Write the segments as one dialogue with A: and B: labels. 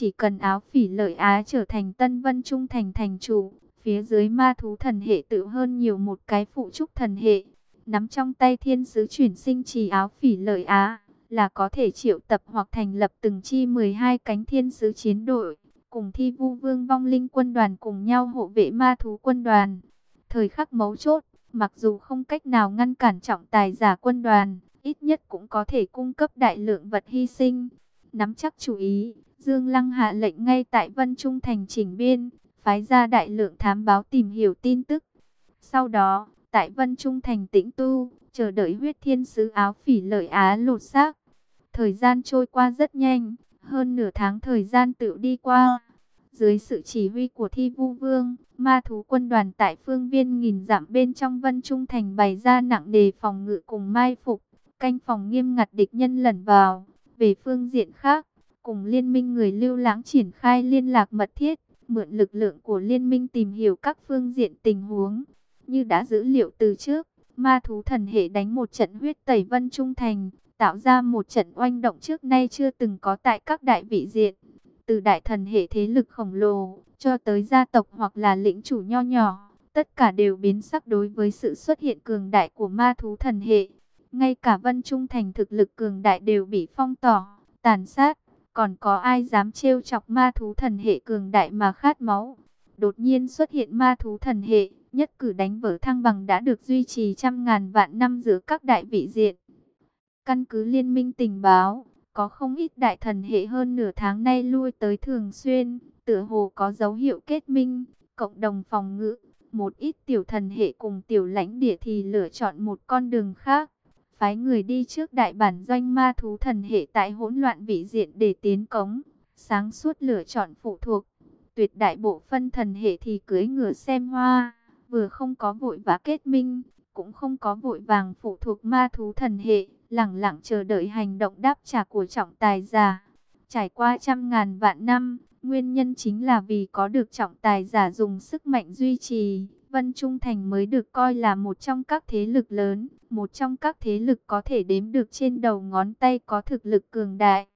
A: Chỉ cần áo phỉ lợi Á trở thành Tân Vân Trung thành thành chủ, phía dưới ma thú thần hệ tự hơn nhiều một cái phụ trúc thần hệ. Nắm trong tay thiên sứ chuyển sinh trì áo phỉ lợi Á, là có thể triệu tập hoặc thành lập từng chi 12 cánh thiên sứ chiến đội, cùng thi vu vương vong linh quân đoàn cùng nhau hộ vệ ma thú quân đoàn. Thời khắc mấu chốt, mặc dù không cách nào ngăn cản trọng tài giả quân đoàn, ít nhất cũng có thể cung cấp đại lượng vật hy sinh. Nắm chắc chú ý, Dương Lăng hạ lệnh ngay tại Vân Trung Thành chỉnh biên, phái ra đại lượng thám báo tìm hiểu tin tức. Sau đó, tại Vân Trung Thành tĩnh tu, chờ đợi huyết thiên sứ áo phỉ lợi Á lột xác. Thời gian trôi qua rất nhanh, hơn nửa tháng thời gian tự đi qua. Dưới sự chỉ huy của Thi Vu Vương, ma thú quân đoàn tại phương viên nghìn dặm bên trong Vân Trung Thành bày ra nặng đề phòng ngự cùng mai phục, canh phòng nghiêm ngặt địch nhân lẩn vào. Về phương diện khác, cùng liên minh người lưu lãng triển khai liên lạc mật thiết, mượn lực lượng của liên minh tìm hiểu các phương diện tình huống. Như đã dữ liệu từ trước, ma thú thần hệ đánh một trận huyết tẩy Vân Trung Thành, tạo ra một trận oanh động trước nay chưa từng có tại các đại vị diện. Từ đại thần hệ thế lực khổng lồ, cho tới gia tộc hoặc là lĩnh chủ nho nhỏ, tất cả đều biến sắc đối với sự xuất hiện cường đại của ma thú thần hệ. Ngay cả Vân Trung Thành thực lực cường đại đều bị phong tỏ, tàn sát. Còn có ai dám trêu chọc ma thú thần hệ cường đại mà khát máu? Đột nhiên xuất hiện ma thú thần hệ, nhất cử đánh vỡ thăng bằng đã được duy trì trăm ngàn vạn năm giữa các đại vị diện. Căn cứ liên minh tình báo, có không ít đại thần hệ hơn nửa tháng nay lui tới thường xuyên, tựa hồ có dấu hiệu kết minh, cộng đồng phòng ngự. Một ít tiểu thần hệ cùng tiểu lãnh địa thì lựa chọn một con đường khác phái người đi trước đại bản doanh ma thú thần hệ tại hỗn loạn vị diện để tiến cống, sáng suốt lựa chọn phụ thuộc. Tuyệt đại bộ phân thần hệ thì cưới ngựa xem hoa, vừa không có vội vã kết minh, cũng không có vội vàng phụ thuộc ma thú thần hệ, lẳng lặng chờ đợi hành động đáp trả của trọng tài giả. Trải qua trăm ngàn vạn năm, nguyên nhân chính là vì có được trọng tài giả dùng sức mạnh duy trì Vân Trung Thành mới được coi là một trong các thế lực lớn, một trong các thế lực có thể đếm được trên đầu ngón tay có thực lực cường đại.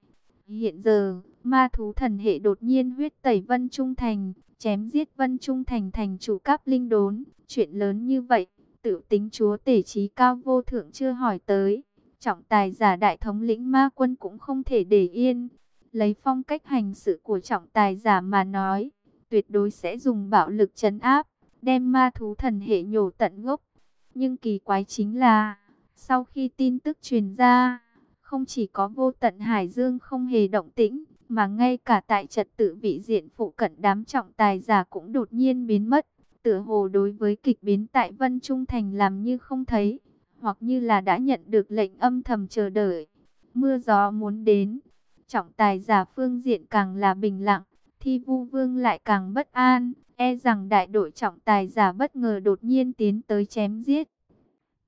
A: Hiện giờ, ma thú thần hệ đột nhiên huyết tẩy Vân Trung Thành, chém giết Vân Trung Thành thành chủ cáp linh đốn. Chuyện lớn như vậy, tự tính chúa tể trí cao vô thượng chưa hỏi tới. Trọng tài giả đại thống lĩnh ma quân cũng không thể để yên. Lấy phong cách hành sự của trọng tài giả mà nói, tuyệt đối sẽ dùng bạo lực chấn áp đem ma thú thần hệ nhổ tận gốc. Nhưng kỳ quái chính là, sau khi tin tức truyền ra, không chỉ có vô tận Hải Dương không hề động tĩnh, mà ngay cả tại trật tự vị diện phụ cận đám trọng tài giả cũng đột nhiên biến mất. Tựa hồ đối với kịch biến tại Vân Trung Thành làm như không thấy, hoặc như là đã nhận được lệnh âm thầm chờ đợi. Mưa gió muốn đến, trọng tài giả phương diện càng là bình lặng, thi vu vương lại càng bất an. E rằng đại đội trọng tài giả bất ngờ đột nhiên tiến tới chém giết.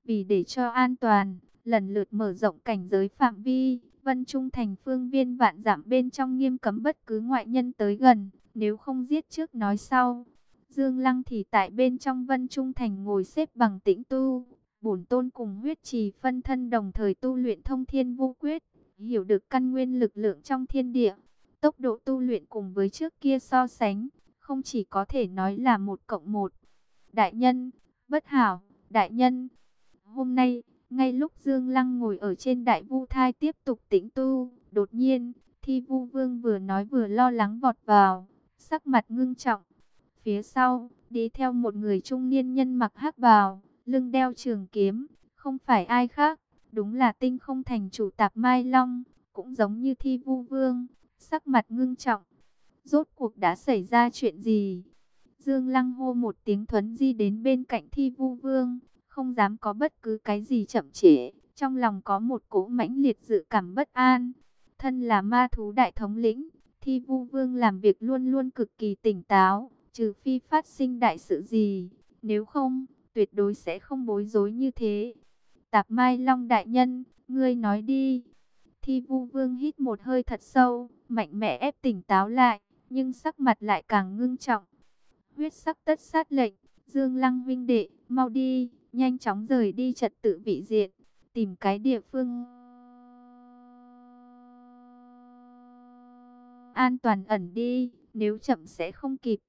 A: Vì để cho an toàn, lần lượt mở rộng cảnh giới phạm vi, Vân Trung thành phương viên vạn giảm bên trong nghiêm cấm bất cứ ngoại nhân tới gần, nếu không giết trước nói sau. Dương Lăng thì tại bên trong Vân Trung thành ngồi xếp bằng tĩnh tu, bổn tôn cùng huyết trì phân thân đồng thời tu luyện thông thiên vô quyết, hiểu được căn nguyên lực lượng trong thiên địa. Tốc độ tu luyện cùng với trước kia so sánh, không chỉ có thể nói là một cộng một. Đại nhân, bất hảo, đại nhân. Hôm nay, ngay lúc Dương Lăng ngồi ở trên đại vu thai tiếp tục tĩnh tu, đột nhiên, thi vu vương vừa nói vừa lo lắng vọt vào, sắc mặt ngưng trọng. Phía sau, đi theo một người trung niên nhân mặc hắc bào, lưng đeo trường kiếm, không phải ai khác, đúng là tinh không thành chủ tạp Mai Long, cũng giống như thi vu vương, sắc mặt ngưng trọng. Rốt cuộc đã xảy ra chuyện gì? Dương Lăng hô một tiếng thuấn di đến bên cạnh thi vu vương, không dám có bất cứ cái gì chậm trễ. Trong lòng có một cỗ mãnh liệt dự cảm bất an. Thân là ma thú đại thống lĩnh, thi vu vương làm việc luôn luôn cực kỳ tỉnh táo, trừ phi phát sinh đại sự gì. Nếu không, tuyệt đối sẽ không bối rối như thế. Tạp Mai Long đại nhân, ngươi nói đi. Thi vu vương hít một hơi thật sâu, mạnh mẽ ép tỉnh táo lại nhưng sắc mặt lại càng ngưng trọng. Huyết sắc tất sát lệnh, Dương Lăng vinh đệ, mau đi, nhanh chóng rời đi trật tự vị diện, tìm cái địa phương an toàn ẩn đi, nếu chậm sẽ không kịp.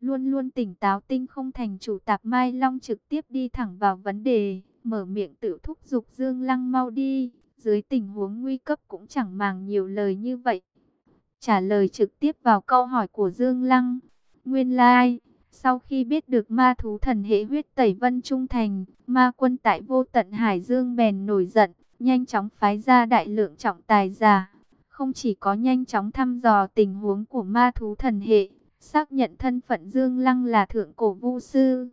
A: Luôn luôn tỉnh táo tinh không thành chủ tạp Mai Long trực tiếp đi thẳng vào vấn đề, mở miệng tự thúc giục Dương Lăng mau đi, dưới tình huống nguy cấp cũng chẳng màng nhiều lời như vậy. Trả lời trực tiếp vào câu hỏi của Dương Lăng, nguyên lai, like, sau khi biết được ma thú thần hệ huyết tẩy vân trung thành, ma quân tại vô tận Hải Dương bèn nổi giận, nhanh chóng phái ra đại lượng trọng tài giả. Không chỉ có nhanh chóng thăm dò tình huống của ma thú thần hệ, xác nhận thân phận Dương Lăng là thượng cổ vu sư.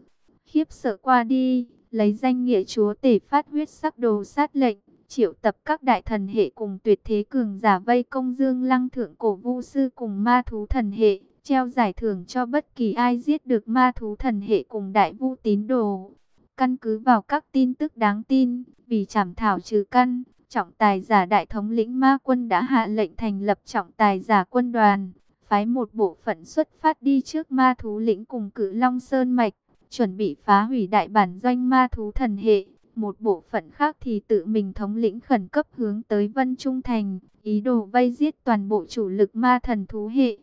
A: Khiếp sợ qua đi, lấy danh nghĩa chúa tể phát huyết sắc đồ sát lệnh, triệu tập các đại thần hệ cùng tuyệt thế cường giả vây công Dương Lăng thượng cổ vu sư cùng ma thú thần hệ, treo giải thưởng cho bất kỳ ai giết được ma thú thần hệ cùng đại vu tín đồ. Căn cứ vào các tin tức đáng tin, vì chảm thảo trừ căn, trọng tài giả đại thống lĩnh ma quân đã hạ lệnh thành lập trọng tài giả quân đoàn, phái một bộ phận xuất phát đi trước ma thú lĩnh cùng cử Long Sơn Mạch, chuẩn bị phá hủy đại bản doanh ma thú thần hệ. Một bộ phận khác thì tự mình thống lĩnh khẩn cấp hướng tới Vân Trung Thành, ý đồ vây giết toàn bộ chủ lực ma thần thú hệ.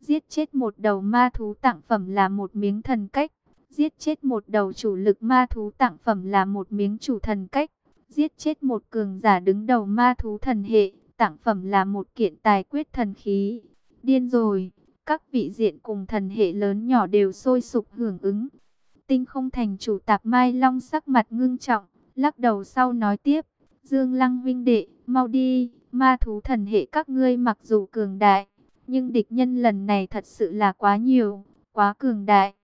A: Giết chết một đầu ma thú tặng phẩm là một miếng thần cách. Giết chết một đầu chủ lực ma thú tặng phẩm là một miếng chủ thần cách. Giết chết một cường giả đứng đầu ma thú thần hệ, tặng phẩm là một kiện tài quyết thần khí. Điên rồi, các vị diện cùng thần hệ lớn nhỏ đều sôi sục hưởng ứng. Tinh không thành chủ tạp Mai Long sắc mặt ngưng trọng, lắc đầu sau nói tiếp. Dương Lăng vinh đệ, mau đi, ma thú thần hệ các ngươi mặc dù cường đại, nhưng địch nhân lần này thật sự là quá nhiều, quá cường đại.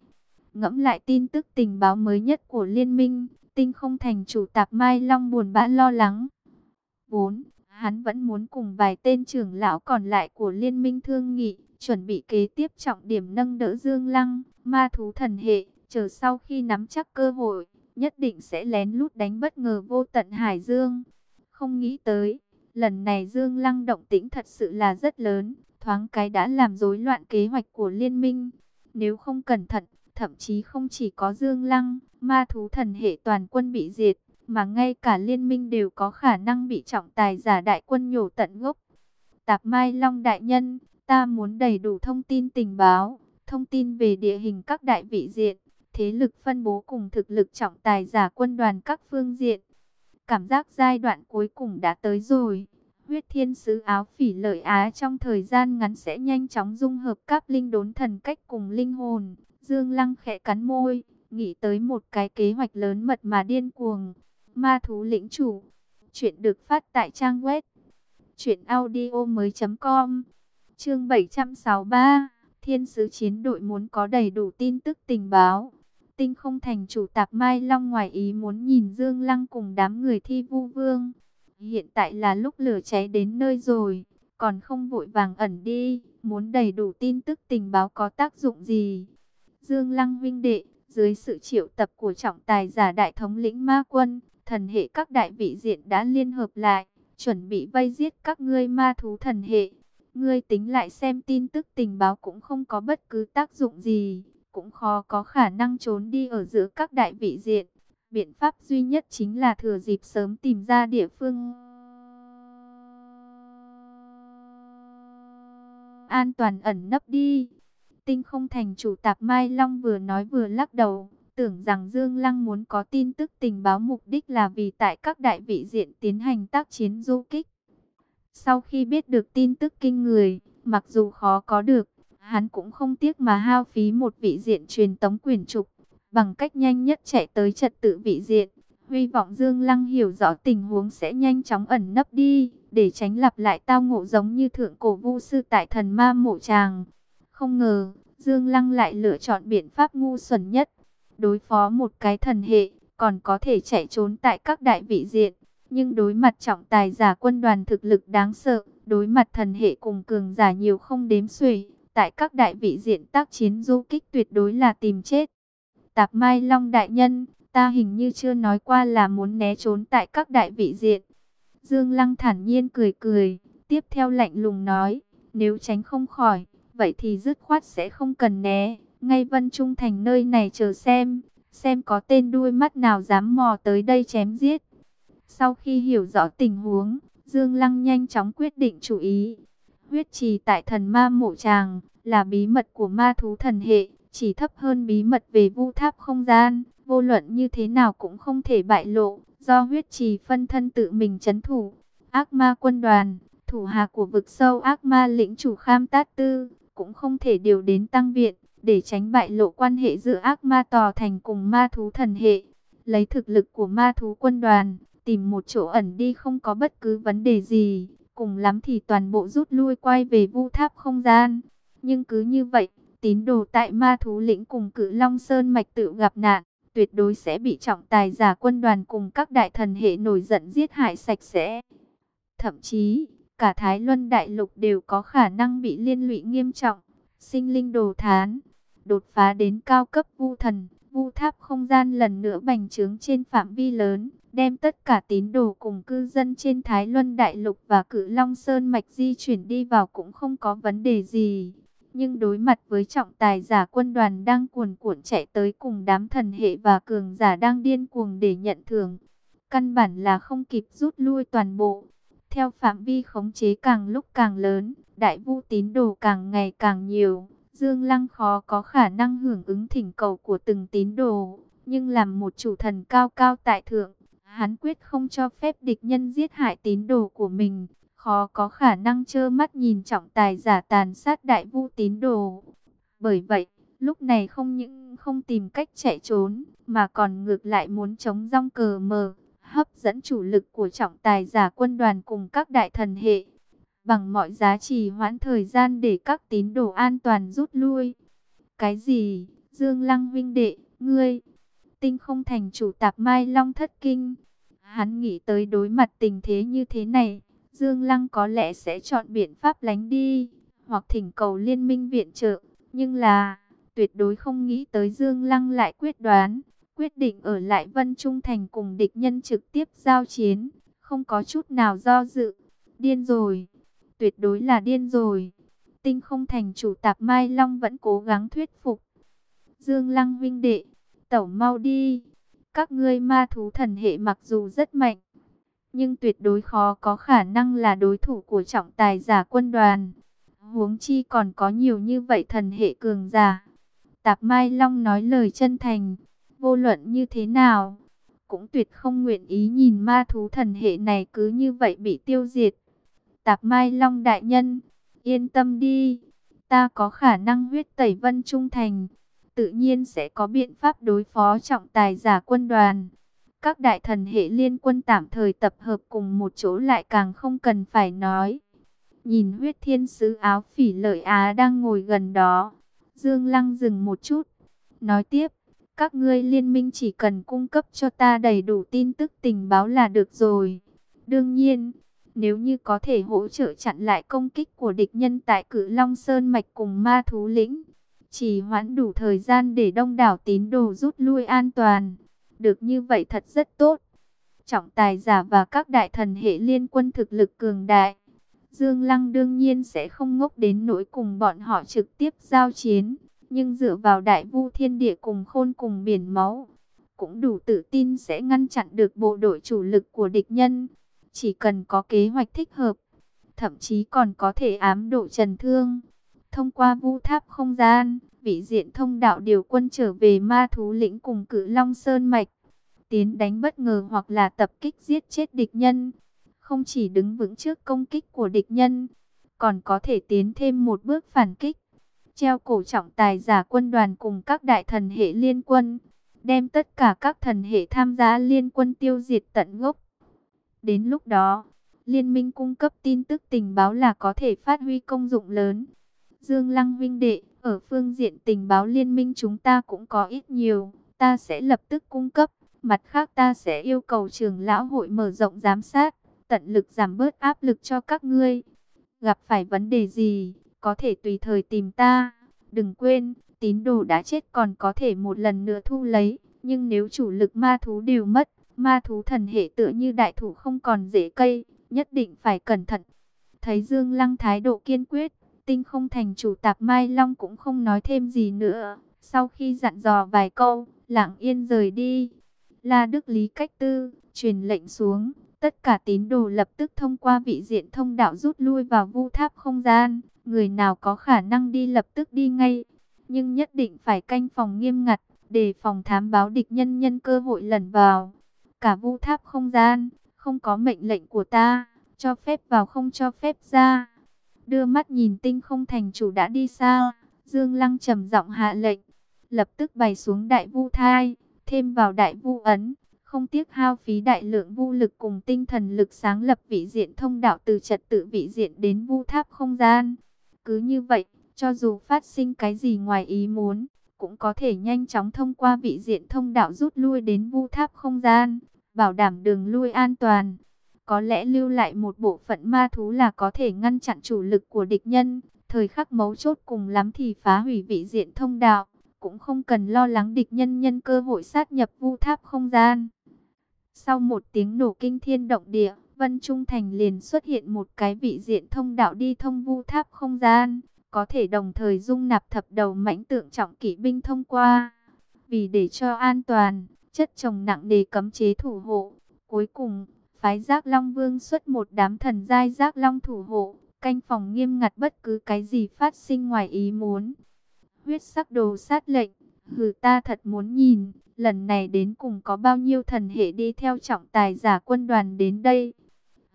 A: Ngẫm lại tin tức tình báo mới nhất của liên minh, tinh không thành chủ tạp Mai Long buồn bã lo lắng. 4. Hắn vẫn muốn cùng vài tên trưởng lão còn lại của liên minh thương nghị, chuẩn bị kế tiếp trọng điểm nâng đỡ Dương Lăng, ma thú thần hệ, chờ sau khi nắm chắc cơ hội, nhất định sẽ lén lút đánh bất ngờ vô tận Hải Dương. Không nghĩ tới, lần này Dương Lăng động tĩnh thật sự là rất lớn, thoáng cái đã làm rối loạn kế hoạch của liên minh. Nếu không cẩn thận, thậm chí không chỉ có Dương Lăng, ma thú thần hệ toàn quân bị diệt, mà ngay cả liên minh đều có khả năng bị trọng tài giả đại quân nhổ tận gốc. Tạp Mai Long đại nhân, ta muốn đầy đủ thông tin tình báo, thông tin về địa hình các đại vị diện, thế lực phân bố cùng thực lực trọng tài giả quân đoàn các phương diện. Cảm giác giai đoạn cuối cùng đã tới rồi. Huyết thiên sứ áo phỉ lợi á trong thời gian ngắn sẽ nhanh chóng dung hợp các linh đốn thần cách cùng linh hồn. Dương Lăng khẽ cắn môi, nghĩ tới một cái kế hoạch lớn mật mà điên cuồng. Ma thú lĩnh chủ. Chuyện được phát tại trang web. Chuyện audio mới com. Chương 763. Thiên sứ chiến đội muốn có đầy đủ tin tức tình báo. Tinh không thành chủ tạp Mai Long ngoài ý muốn nhìn Dương Lăng cùng đám người thi vu vương. Hiện tại là lúc lửa cháy đến nơi rồi, còn không vội vàng ẩn đi, muốn đầy đủ tin tức tình báo có tác dụng gì. Dương Lăng vinh đệ, dưới sự triệu tập của trọng tài giả đại thống lĩnh ma quân, thần hệ các đại vị diện đã liên hợp lại, chuẩn bị vây giết các ngươi ma thú thần hệ. Ngươi tính lại xem tin tức tình báo cũng không có bất cứ tác dụng gì, cũng khó có khả năng trốn đi ở giữa các đại vị diện. Biện pháp duy nhất chính là thừa dịp sớm tìm ra địa phương an toàn ẩn nấp đi. Tinh không thành chủ tạp Mai Long vừa nói vừa lắc đầu, tưởng rằng Dương Lăng muốn có tin tức tình báo mục đích là vì tại các đại vị diện tiến hành tác chiến du kích. Sau khi biết được tin tức kinh người, mặc dù khó có được, hắn cũng không tiếc mà hao phí một vị diện truyền tống quyền trục, bằng cách nhanh nhất chạy tới trật tự vị diện. Hy vọng Dương Lăng hiểu rõ tình huống sẽ nhanh chóng ẩn nấp đi, để tránh lặp lại tao ngộ giống như thượng cổ vu sư tại thần ma mộ tràng. Không ngờ, Dương Lăng lại lựa chọn biện pháp ngu xuẩn nhất, đối phó một cái thần hệ, còn có thể chạy trốn tại các đại vị diện. Nhưng đối mặt trọng tài giả quân đoàn thực lực đáng sợ, đối mặt thần hệ cùng cường giả nhiều không đếm xuể, tại các đại vị diện tác chiến du kích tuyệt đối là tìm chết. Tạp Mai Long đại nhân, ta hình như chưa nói qua là muốn né trốn tại các đại vị diện. Dương Lăng thản nhiên cười cười, tiếp theo lạnh lùng nói, nếu tránh không khỏi, vậy thì dứt khoát sẽ không cần né, ngay Vân Trung Thành nơi này chờ xem, xem có tên đuôi mắt nào dám mò tới đây chém giết. Sau khi hiểu rõ tình huống, Dương Lăng nhanh chóng quyết định chủ ý. Huyết trì tại thần ma mộ tràng là bí mật của ma thú thần hệ, chỉ thấp hơn bí mật về vu tháp không gian, vô luận như thế nào cũng không thể bại lộ, do huyết trì phân thân tự mình chấn thủ. Ác ma quân đoàn, thủ hạ của vực sâu ác ma lĩnh chủ Kham Tát Tư, cũng không thể điều đến tăng viện, để tránh bại lộ quan hệ giữa ác ma tò thành cùng ma thú thần hệ. Lấy thực lực của ma thú quân đoàn, tìm một chỗ ẩn đi không có bất cứ vấn đề gì, cùng lắm thì toàn bộ rút lui quay về vu tháp không gian. Nhưng cứ như vậy, tín đồ tại ma thú lĩnh cùng cử Long Sơn Mạch tự gặp nạn, tuyệt đối sẽ bị trọng tài giả quân đoàn cùng các đại thần hệ nổi giận giết hại sạch sẽ. Thậm chí, cả Thái Luân Đại Lục đều có khả năng bị liên lụy nghiêm trọng, sinh linh đồ thán, đột phá đến cao cấp vu thần, vu tháp không gian lần nữa bành trướng trên phạm vi lớn, đem tất cả tín đồ cùng cư dân trên Thái Luân Đại Lục và Cử Long Sơn Mạch di chuyển đi vào cũng không có vấn đề gì. Nhưng đối mặt với trọng tài giả quân đoàn đang cuồn cuộn chạy tới cùng đám thần hệ và cường giả đang điên cuồng để nhận thưởng, căn bản là không kịp rút lui toàn bộ. Theo phạm vi khống chế càng lúc càng lớn, đại vu tín đồ càng ngày càng nhiều, Dương Lăng khó có khả năng hưởng ứng thỉnh cầu của từng tín đồ, nhưng làm một chủ thần cao cao tại thượng, hắn quyết không cho phép địch nhân giết hại tín đồ của mình, khó có khả năng trơ mắt nhìn trọng tài giả tàn sát đại vu tín đồ. Bởi vậy, lúc này không những không tìm cách chạy trốn, mà còn ngược lại muốn chống rong cờ mờ, hấp dẫn chủ lực của trọng tài giả quân đoàn cùng các đại thần hệ. Bằng mọi giá trì hoãn thời gian để các tín đồ an toàn rút lui. Cái gì? Dương Lăng vinh đệ, ngươi, tinh không thành chủ tạp Mai Long thất kinh. Hắn nghĩ tới đối mặt tình thế như thế này, Dương Lăng có lẽ sẽ chọn biện pháp lánh đi, hoặc thỉnh cầu liên minh viện trợ. Nhưng là, tuyệt đối không nghĩ tới Dương Lăng lại quyết đoán, quyết định ở lại Vân Trung Thành cùng địch nhân trực tiếp giao chiến, không có chút nào do dự. Điên rồi, tuyệt đối là điên rồi. Tinh không thành chủ tạp Mai Long vẫn cố gắng thuyết phục. Dương Lăng vinh đệ, tẩu mau đi. Các ngươi ma thú thần hệ mặc dù rất mạnh, nhưng tuyệt đối khó có khả năng là đối thủ của trọng tài giả quân đoàn. Huống chi còn có nhiều như vậy thần hệ cường giả. Tạp Mai Long nói lời chân thành, vô luận như thế nào, cũng tuyệt không nguyện ý nhìn ma thú thần hệ này cứ như vậy bị tiêu diệt. Tạp Mai Long đại nhân, yên tâm đi, ta có khả năng huyết tẩy vân trung thành, tự nhiên sẽ có biện pháp đối phó trọng tài giả quân đoàn. Các đại thần hệ liên quân tạm thời tập hợp cùng một chỗ lại càng không cần phải nói. Nhìn huyết thiên sứ áo phỉ lợi Á đang ngồi gần đó. Dương Lăng dừng một chút. Nói tiếp, các ngươi liên minh chỉ cần cung cấp cho ta đầy đủ tin tức tình báo là được rồi. Đương nhiên, nếu như có thể hỗ trợ chặn lại công kích của địch nhân tại cử Long Sơn Mạch cùng ma thú lĩnh, chỉ hoãn đủ thời gian để đông đảo tín đồ rút lui an toàn. Được như vậy thật rất tốt. Trọng tài giả và các đại thần hệ liên quân thực lực cường đại. Dương Lăng đương nhiên sẽ không ngốc đến nỗi cùng bọn họ trực tiếp giao chiến. Nhưng dựa vào đại vu thiên địa cùng khôn cùng biển máu, cũng đủ tự tin sẽ ngăn chặn được bộ đội chủ lực của địch nhân. Chỉ cần có kế hoạch thích hợp, thậm chí còn có thể ám độ trần thương. Thông qua vu tháp không gian, vị diện thông đạo điều quân trở về ma thú lĩnh cùng cử Long Sơn Mạch. Tiến đánh bất ngờ hoặc là tập kích giết chết địch nhân. Không chỉ đứng vững trước công kích của địch nhân, còn có thể tiến thêm một bước phản kích. Treo cổ trọng tài giả quân đoàn cùng các đại thần hệ liên quân. Đem tất cả các thần hệ tham gia liên quân tiêu diệt tận gốc. Đến lúc đó, liên minh cung cấp tin tức tình báo là có thể phát huy công dụng lớn. Dương Lăng Vinh Đệ, ở phương diện tình báo liên minh chúng ta cũng có ít nhiều, ta sẽ lập tức cung cấp. Mặt khác ta sẽ yêu cầu trường lão hội mở rộng giám sát, tận lực giảm bớt áp lực cho các ngươi. Gặp phải vấn đề gì, có thể tùy thời tìm ta. Đừng quên, tín đồ đã chết còn có thể một lần nữa thu lấy. Nhưng nếu chủ lực ma thú đều mất, ma thú thần hệ tựa như đại thủ không còn dễ cây, nhất định phải cẩn thận. Thấy Dương Lăng thái độ kiên quyết, tinh không thành chủ tạp Mai Long cũng không nói thêm gì nữa. Sau khi dặn dò vài câu, lặng yên rời đi. La Đức Lý cách tư, truyền lệnh xuống, Tất cả tín đồ lập tức thông qua vị diện thông đạo rút lui vào vu tháp không gian. Người nào có khả năng đi lập tức đi ngay. Nhưng nhất định phải canh phòng nghiêm ngặt, để phòng thám báo địch nhân nhân cơ hội lẩn vào. Cả vu tháp không gian, không có mệnh lệnh của ta, cho phép vào không cho phép ra. Đưa mắt nhìn tinh không thành chủ đã đi xa, Dương Lăng trầm giọng hạ lệnh, lập tức bày xuống đại vu thai, thêm vào đại vu ấn, không tiếc hao phí đại lượng vu lực cùng tinh thần lực sáng lập vị diện thông đạo từ trật tự vị diện đến vu tháp không gian. Cứ như vậy, cho dù phát sinh cái gì ngoài ý muốn, cũng có thể nhanh chóng thông qua vị diện thông đạo rút lui đến vu tháp không gian, bảo đảm đường lui an toàn. Có lẽ lưu lại một bộ phận ma thú là có thể ngăn chặn chủ lực của địch nhân, thời khắc mấu chốt cùng lắm thì phá hủy vị diện thông đạo, cũng không cần lo lắng địch nhân nhân cơ hội sát nhập vu tháp không gian. Sau một tiếng nổ kinh thiên động địa, Vân Trung Thành liền xuất hiện một cái vị diện thông đạo đi thông vu tháp không gian, có thể đồng thời dung nạp thập đầu mãnh tượng trọng kỵ binh thông qua. Vì để cho an toàn, chất trồng nặng đề cấm chế thủ hộ. Cuối cùng, phái giác Long Vương xuất một đám thần giai giác Long thủ hộ, canh phòng nghiêm ngặt bất cứ cái gì phát sinh ngoài ý muốn. Huyết sắc đồ sát lệnh, hừ ta thật muốn nhìn, lần này đến cùng có bao nhiêu thần hệ đi theo trọng tài giả quân đoàn đến đây.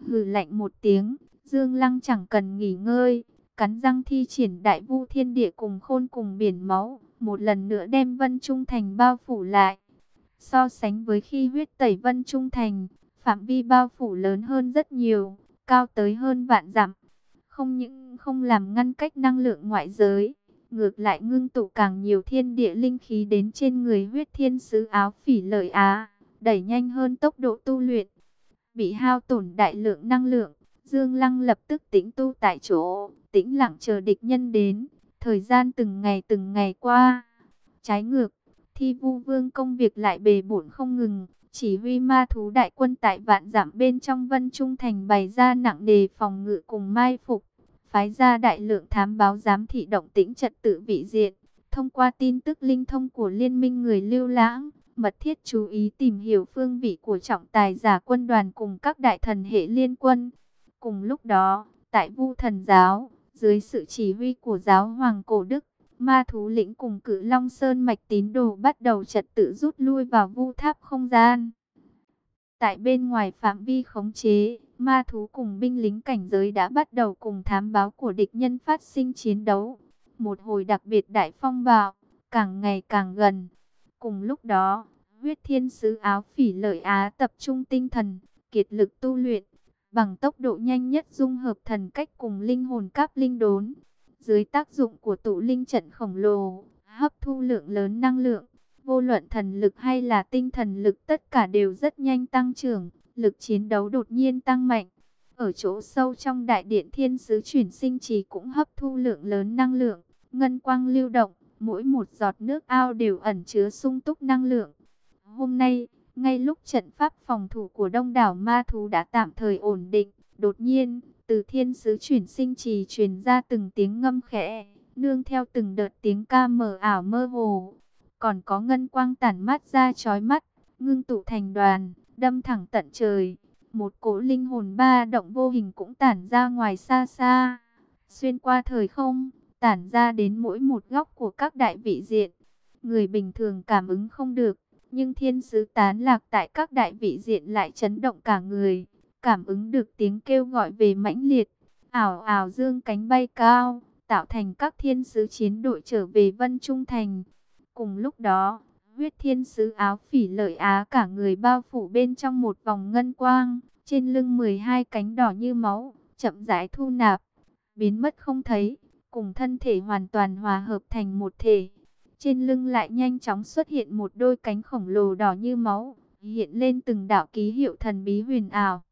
A: Hừ lạnh một tiếng, Dương Lăng chẳng cần nghỉ ngơi, cắn răng thi triển đại vu thiên địa cùng khôn cùng biển máu, một lần nữa đem Vân Trung Thành bao phủ lại. So sánh với khi huyết tẩy Vân Trung Thành, phạm vi bao phủ lớn hơn rất nhiều, cao tới hơn vạn dặm. Không những không làm ngăn cách năng lượng ngoại giới, ngược lại ngưng tụ càng nhiều thiên địa linh khí đến trên người huyết thiên sứ áo phỉ lợi á, đẩy nhanh hơn tốc độ tu luyện. Bị hao tổn đại lượng năng lượng, Dương Lăng lập tức tĩnh tu tại chỗ, tĩnh lặng chờ địch nhân đến. Thời gian từng ngày từng ngày qua. Trái ngược, thi vu vương công việc lại bề bổn không ngừng. Chỉ huy ma thú đại quân tại vạn giảm bên trong vân trung thành bày ra nặng đề phòng ngự cùng mai phục. Phái ra đại lượng thám báo giám thị động tĩnh trật tự vị diện. Thông qua tin tức linh thông của liên minh người lưu lãng, mật thiết chú ý tìm hiểu phương vị của trọng tài giả quân đoàn cùng các đại thần hệ liên quân. Cùng lúc đó, tại Vu Thần Giáo, dưới sự chỉ huy của giáo hoàng cổ đức, ma thú lĩnh cùng cử Long Sơn mạch tín đồ bắt đầu trật tự rút lui vào vu tháp không gian. Tại bên ngoài phạm vi khống chế, ma thú cùng binh lính cảnh giới đã bắt đầu cùng thám báo của địch nhân phát sinh chiến đấu. Một hồi đặc biệt đại phong bạo, càng ngày càng gần. Cùng lúc đó, huyết thiên sứ áo phỉ lợi Á tập trung tinh thần, kiệt lực tu luyện, bằng tốc độ nhanh nhất dung hợp thần cách cùng linh hồn cáp linh đốn. Dưới tác dụng của tụ linh trận khổng lồ, hấp thu lượng lớn năng lượng, vô luận thần lực hay là tinh thần lực tất cả đều rất nhanh tăng trưởng, lực chiến đấu đột nhiên tăng mạnh. Ở chỗ sâu trong đại điện thiên sứ chuyển sinh trì cũng hấp thu lượng lớn năng lượng, ngân quang lưu động, mỗi một giọt nước ao đều ẩn chứa sung túc năng lượng. Hôm nay, ngay lúc trận pháp phòng thủ của đông đảo ma thú đã tạm thời ổn định, đột nhiên, từ thiên sứ chuyển sinh trì truyền ra từng tiếng ngâm khẽ, nương theo từng đợt tiếng ca mờ ảo mơ hồ. Còn có ngân quang tản mát ra chói mắt, ngưng tụ thành đoàn, đâm thẳng tận trời. Một cỗ linh hồn ba động vô hình cũng tản ra ngoài xa xa, xuyên qua thời không, tản ra đến mỗi một góc của các đại vị diện. Người bình thường cảm ứng không được, nhưng thiên sứ tán lạc tại các đại vị diện lại chấn động cả người, cảm ứng được tiếng kêu gọi về mãnh liệt, ảo ảo dương cánh bay cao, tạo thành các thiên sứ chiến đội trở về Vân Trung Thành. Cùng lúc đó, huyết thiên sứ áo phỉ lợi á cả người bao phủ bên trong một vòng ngân quang, trên lưng 12 cánh đỏ như máu, chậm rãi thu nạp, biến mất không thấy, cùng thân thể hoàn toàn hòa hợp thành một thể. Trên lưng lại nhanh chóng xuất hiện một đôi cánh khổng lồ đỏ như máu, hiện lên từng đạo ký hiệu thần bí huyền ảo.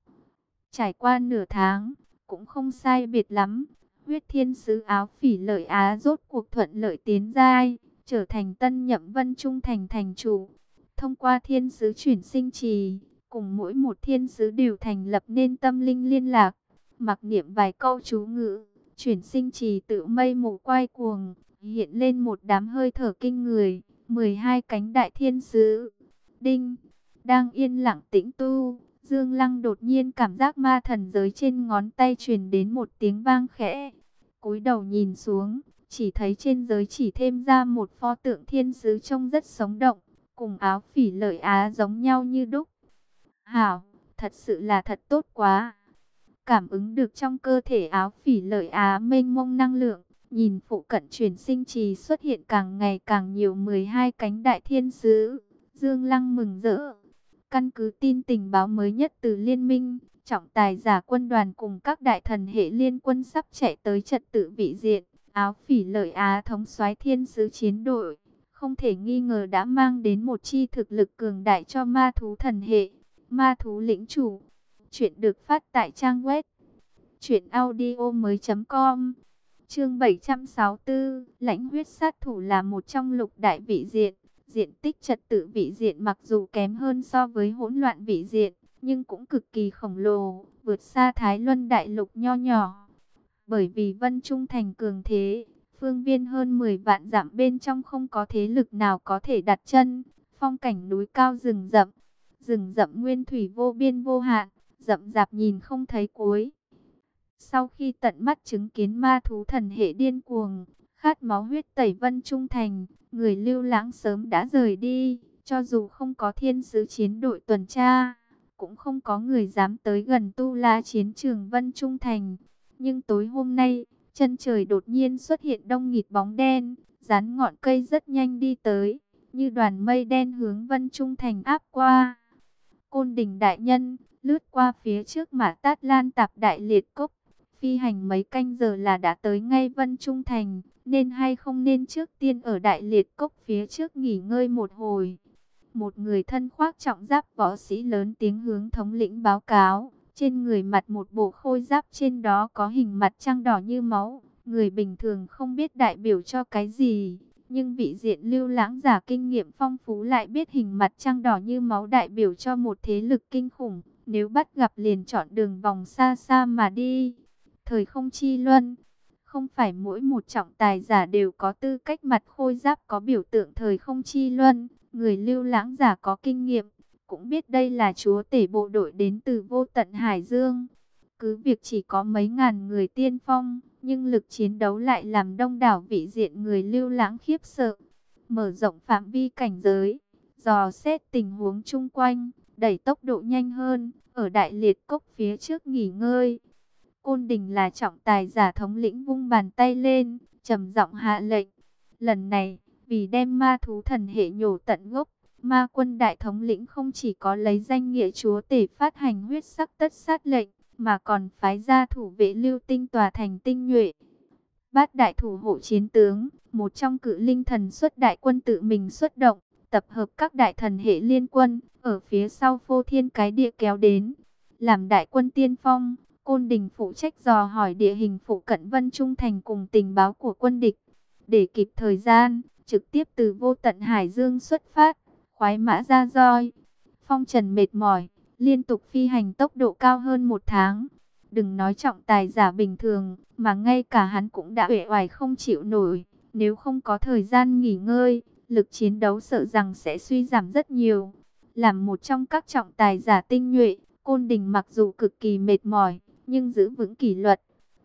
A: Trải qua nửa tháng, cũng không sai biệt lắm, huyết thiên sứ áo phỉ lợi Á rốt cuộc thuận lợi tiến giai, trở thành tân nhậm vân trung thành thành chủ. Thông qua thiên sứ chuyển sinh trì, cùng mỗi một thiên sứ đều thành lập nên tâm linh liên lạc, mặc niệm vài câu chú ngữ, chuyển sinh trì tự mây mù quay cuồng, hiện lên một đám hơi thở kinh người, 12 cánh đại thiên sứ. Đinh, đang yên lặng tĩnh tu, Dương Lăng đột nhiên cảm giác ma thần giới trên ngón tay truyền đến một tiếng vang khẽ. cúi đầu nhìn xuống, chỉ thấy trên giới chỉ thêm ra một pho tượng thiên sứ trông rất sống động, cùng áo phỉ lợi á giống nhau như đúc. Hảo, thật sự là thật tốt quá. Cảm ứng được trong cơ thể áo phỉ lợi á mênh mông năng lượng, nhìn phụ cận truyền sinh trì xuất hiện càng ngày càng nhiều 12 cánh đại thiên sứ. Dương Lăng mừng rỡ. Căn cứ tin tình báo mới nhất từ liên minh, trọng tài giả quân đoàn cùng các đại thần hệ liên quân sắp chạy tới trật tự vị diện. Áo phỉ lợi Á thống soái thiên sứ chiến đội, không thể nghi ngờ đã mang đến một chi thực lực cường đại cho ma thú thần hệ, ma thú lĩnh chủ. Chuyện được phát tại trang web truyệnaudiomoi.com. Chương 764, lãnh huyết sát thủ là một trong lục đại vị diện, diện tích trật tự vị diện mặc dù kém hơn so với hỗn loạn vị diện, nhưng cũng cực kỳ khổng lồ, vượt xa Thái Luân đại lục nho nhỏ. Bởi vì Vân Trung Thành cường thế, phương viên hơn 10 vạn dặm bên trong không có thế lực nào có thể đặt chân. Phong cảnh núi cao rừng rậm, rừng rậm nguyên thủy vô biên vô hạn, rậm rạp nhìn không thấy cuối. Sau khi tận mắt chứng kiến ma thú thần hệ điên cuồng, khát máu huyết tẩy Vân Trung Thành, người lưu lãng sớm đã rời đi, cho dù không có thiên sứ chiến đội tuần tra, cũng không có người dám tới gần tu la chiến trường Vân Trung Thành. Nhưng tối hôm nay, chân trời đột nhiên xuất hiện đông nghịt bóng đen, dán ngọn cây rất nhanh đi tới, như đoàn mây đen hướng Vân Trung Thành áp qua. Côn đình đại nhân, lướt qua phía trước mà tát lan tạp đại liệt cốc, phi hành mấy canh giờ là đã tới ngay Vân Trung Thành, nên hay không nên trước tiên ở đại liệt cốc phía trước nghỉ ngơi một hồi. Một người thân khoác trọng giáp võ sĩ lớn tiếng hướng thống lĩnh báo cáo. Trên người mặt một bộ khôi giáp trên đó có hình mặt trăng đỏ như máu. Người bình thường không biết đại biểu cho cái gì. Nhưng vị diện lưu lãng giả kinh nghiệm phong phú lại biết hình mặt trăng đỏ như máu đại biểu cho một thế lực kinh khủng. Nếu bắt gặp liền chọn đường vòng xa xa mà đi. Thời không chi luân. Không phải mỗi một trọng tài giả đều có tư cách mặt khôi giáp có biểu tượng thời không chi luân. Người lưu lãng giả có kinh nghiệm cũng biết đây là chúa tể bộ đội đến từ vô tận Hải Dương. Cứ việc chỉ có mấy ngàn người tiên phong, nhưng lực chiến đấu lại làm đông đảo vị diện người lưu lãng khiếp sợ. Mở rộng phạm vi cảnh giới, dò xét tình huống chung quanh, đẩy tốc độ nhanh hơn, ở đại liệt cốc phía trước nghỉ ngơi. Côn Đình là trọng tài giả thống lĩnh vung bàn tay lên, trầm giọng hạ lệnh. Lần này, vì đem ma thú thần hệ nhổ tận gốc, Ma quân đại thống lĩnh không chỉ có lấy danh nghĩa chúa tể phát hành huyết sắc tất sát lệnh, mà còn phái ra thủ vệ lưu tinh tòa thành tinh nhuệ. Bát đại thủ hộ chiến tướng, một trong cự linh thần xuất đại quân tự mình xuất động, tập hợp các đại thần hệ liên quân, ở phía sau phô thiên cái địa kéo đến. Làm đại quân tiên phong, Côn Đình phụ trách dò hỏi địa hình phụ cận Vân Trung Thành cùng tình báo của quân địch. Để kịp thời gian, trực tiếp từ vô tận Hải Dương xuất phát, khoái mã ra roi. Phong trần mệt mỏi, liên tục phi hành tốc độ cao hơn một tháng. Đừng nói trọng tài giả bình thường, mà ngay cả hắn cũng đã uể oải không chịu nổi. Nếu không có thời gian nghỉ ngơi, lực chiến đấu sợ rằng sẽ suy giảm rất nhiều. Làm một trong các trọng tài giả tinh nhuệ, Côn Đình mặc dù cực kỳ mệt mỏi, nhưng giữ vững kỷ luật.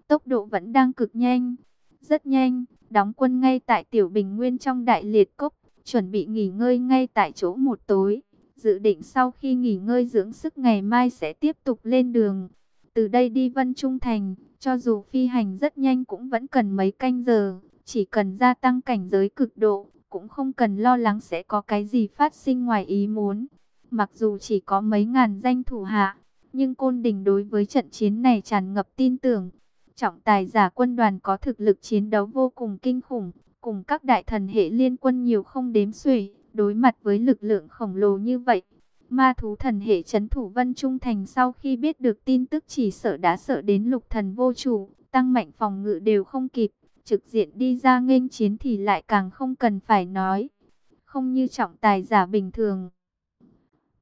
A: Tốc độ vẫn đang cực nhanh, rất nhanh, đóng quân ngay tại Tiểu Bình Nguyên trong Đại Liệt Cốc chuẩn bị nghỉ ngơi ngay tại chỗ một tối. Dự định sau khi nghỉ ngơi dưỡng sức ngày mai sẽ tiếp tục lên đường. Từ đây đi Vân Trung Thành, cho dù phi hành rất nhanh cũng vẫn cần mấy canh giờ. Chỉ cần gia tăng cảnh giới cực độ, cũng không cần lo lắng sẽ có cái gì phát sinh ngoài ý muốn. Mặc dù chỉ có mấy ngàn danh thủ hạ, nhưng Côn Đình đối với trận chiến này tràn ngập tin tưởng. Trọng tài giả quân đoàn có thực lực chiến đấu vô cùng kinh khủng, cùng các đại thần hệ liên quân nhiều không đếm xuể, đối mặt với lực lượng khổng lồ như vậy. Ma thú thần hệ chấn thủ Vân Trung Thành sau khi biết được tin tức chỉ sợ đã sợ đến lục thần vô chủ, tăng mạnh phòng ngự đều không kịp, trực diện đi ra nghênh chiến thì lại càng không cần phải nói. Không như trọng tài giả bình thường.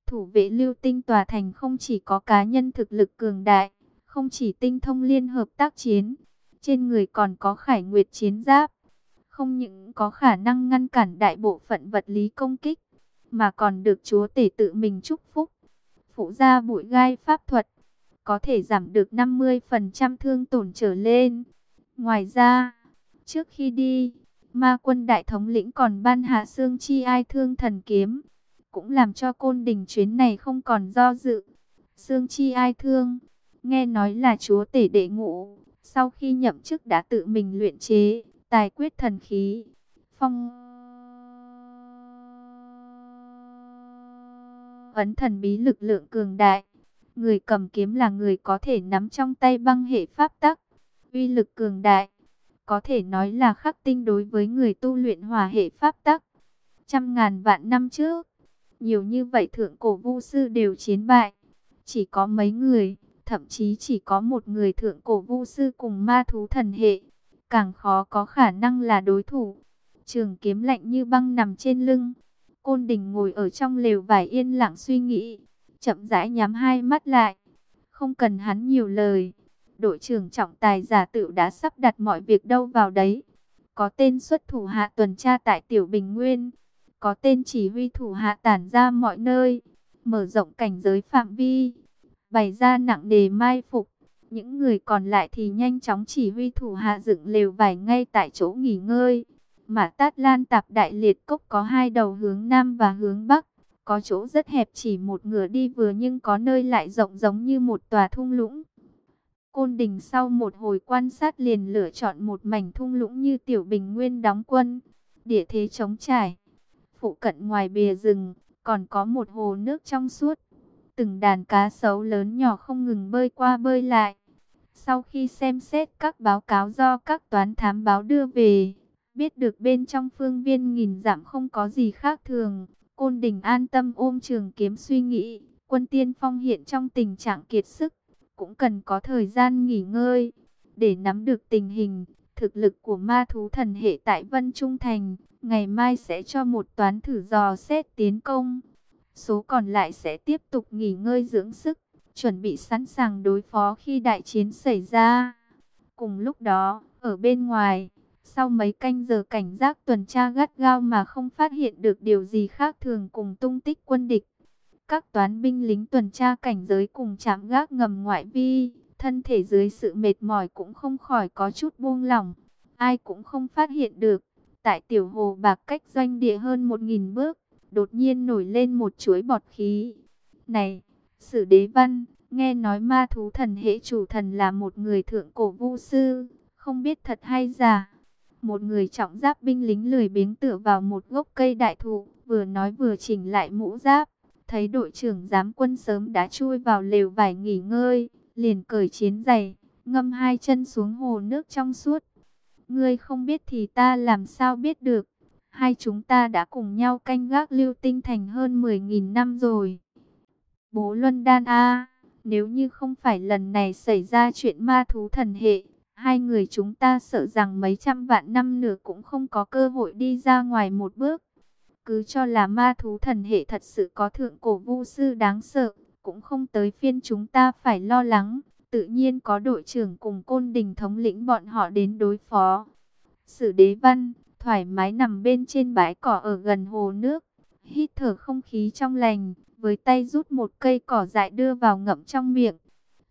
A: Thủ vệ lưu tinh tòa thành không chỉ có cá nhân thực lực cường đại, không chỉ tinh thông liên hợp tác chiến, trên người còn có khải nguyệt chiến giáp không những có khả năng ngăn cản đại bộ phận vật lý công kích, mà còn được chúa tể tự mình chúc phúc. phụ gia bụi gai pháp thuật, có thể giảm được 50% thương tổn trở lên. Ngoài ra, trước khi đi, ma quân đại thống lĩnh còn ban hạ xương chi ai thương thần kiếm, cũng làm cho côn đình chuyến này không còn do dự. Sương chi ai thương, nghe nói là chúa tể đệ ngũ, sau khi nhậm chức đã tự mình luyện chế, tài quyết thần khí, phong ấn thần bí lực lượng cường đại. Người cầm kiếm là người có thể nắm trong tay băng hệ pháp tắc, uy lực cường đại, có thể nói là khắc tinh đối với người tu luyện hòa hệ pháp tắc. Trăm ngàn vạn năm trước, nhiều như vậy thượng cổ vu sư đều chiến bại, chỉ có mấy người, thậm chí chỉ có một người thượng cổ vu sư cùng ma thú thần hệ, càng khó có khả năng là đối thủ. Trường kiếm lạnh như băng nằm trên lưng, Côn Đình ngồi ở trong lều vải yên lặng suy nghĩ, chậm rãi nhắm hai mắt lại. Không cần hắn nhiều lời, đội trưởng trọng tài giả tự đã sắp đặt mọi việc đâu vào đấy. Có tên xuất thủ hạ tuần tra tại Tiểu Bình Nguyên, có tên chỉ huy thủ hạ tản ra mọi nơi, mở rộng cảnh giới phạm vi, bày ra nặng đề mai phục. Những người còn lại thì nhanh chóng chỉ huy thủ hạ dựng lều vải ngay tại chỗ nghỉ ngơi. Mà Tát Lan Tạp Đại Liệt Cốc có hai đầu hướng Nam và hướng Bắc. Có chỗ rất hẹp chỉ một ngựa đi vừa nhưng có nơi lại rộng giống như một tòa thung lũng. Côn Đình sau một hồi quan sát liền lựa chọn một mảnh thung lũng như Tiểu Bình Nguyên đóng quân. Địa thế trống trải. Phụ cận ngoài bìa rừng, còn có một hồ nước trong suốt. Từng đàn cá sấu lớn nhỏ không ngừng bơi qua bơi lại. Sau khi xem xét các báo cáo do các toán thám báo đưa về, biết được bên trong phương viên nghìn giảm không có gì khác thường, Côn Đình an tâm ôm trường kiếm suy nghĩ, quân tiên phong hiện trong tình trạng kiệt sức, cũng cần có thời gian nghỉ ngơi, để nắm được tình hình, thực lực của ma thú thần hệ tại Vân Trung Thành, ngày mai sẽ cho một toán thử dò xét tiến công. Số còn lại sẽ tiếp tục nghỉ ngơi dưỡng sức, chuẩn bị sẵn sàng đối phó khi đại chiến xảy ra. Cùng lúc đó, ở bên ngoài, sau mấy canh giờ cảnh giác tuần tra gắt gao mà không phát hiện được điều gì khác thường cùng tung tích quân địch. Các toán binh lính tuần tra cảnh giới cùng chạm gác ngầm ngoại vi, thân thể dưới sự mệt mỏi cũng không khỏi có chút buông lỏng. Ai cũng không phát hiện được, tại tiểu hồ bạc cách doanh địa hơn một nghìn bước, đột nhiên nổi lên một chuỗi bọt khí. Này, sử đế văn, nghe nói ma thú thần hệ chủ thần là một người thượng cổ vu sư, không biết thật hay giả. Một người trọng giáp binh lính lười biếng tựa vào một gốc cây đại thụ, vừa nói vừa chỉnh lại mũ giáp. Thấy đội trưởng giám quân sớm đã chui vào lều vải nghỉ ngơi, liền cởi chiến giày, ngâm hai chân xuống hồ nước trong suốt. Ngươi không biết thì ta làm sao biết được. Hai chúng ta đã cùng nhau canh gác lưu tinh thành hơn 10.000 năm rồi. Bố Luân Đan A, nếu như không phải lần này xảy ra chuyện ma thú thần hệ, Hai người chúng ta sợ rằng mấy trăm vạn năm nữa cũng không có cơ hội đi ra ngoài một bước. Cứ cho là ma thú thần hệ thật sự có thượng cổ vu sư đáng sợ, cũng không tới phiên chúng ta phải lo lắng. Tự nhiên có đội trưởng cùng côn đình thống lĩnh bọn họ đến đối phó. Sử đế văn, thoải mái nằm bên trên bãi cỏ ở gần hồ nước, hít thở không khí trong lành, với tay rút một cây cỏ dại đưa vào ngậm trong miệng.